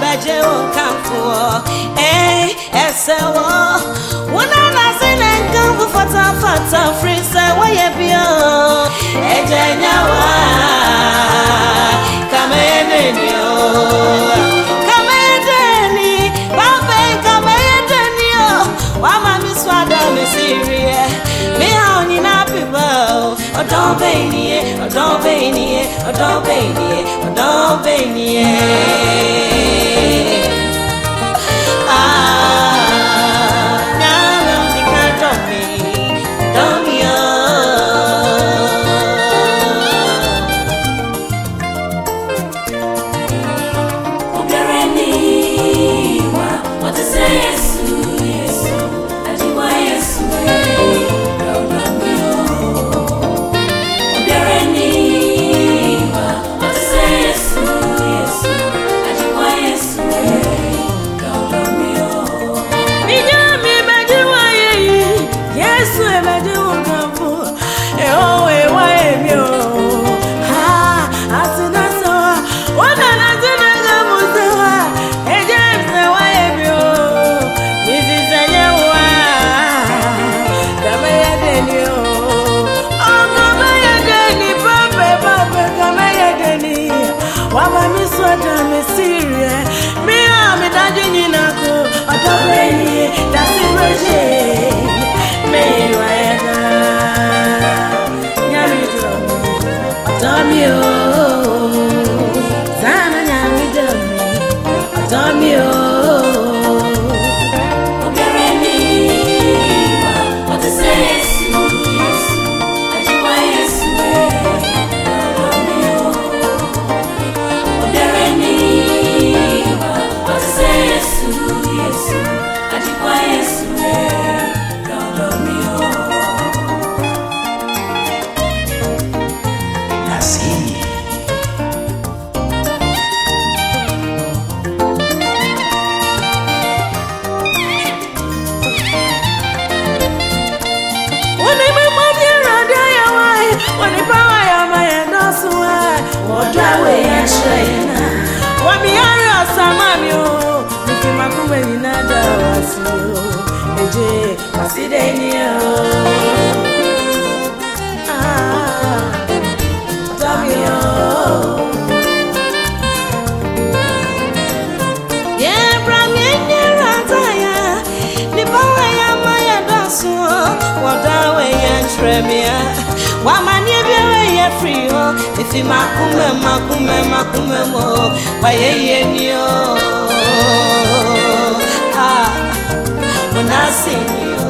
bɛgye wo nkamfo ee eh, ɛsɛ wɔ wona nase ne nkamfo fatafata firi sɛ woyɛ bio ɛgya nyawa. Kamɛyɛ nenio kamɛyɛ deni babe kamɛyɛ denio wama me so ada me siriɛ me ha onyina peba ɔdɔn bɛnie ɔdɔn bɛnie ɔdɔn bɛnie ɔdɔn bɛnie Yesu, o. Ah, ọ̀dọ́ mi o. Yebra mi nyera taya, ni bawa ya maya makume makume makume mo, wa ye ye ni o. Ah, monasi ni o. Wa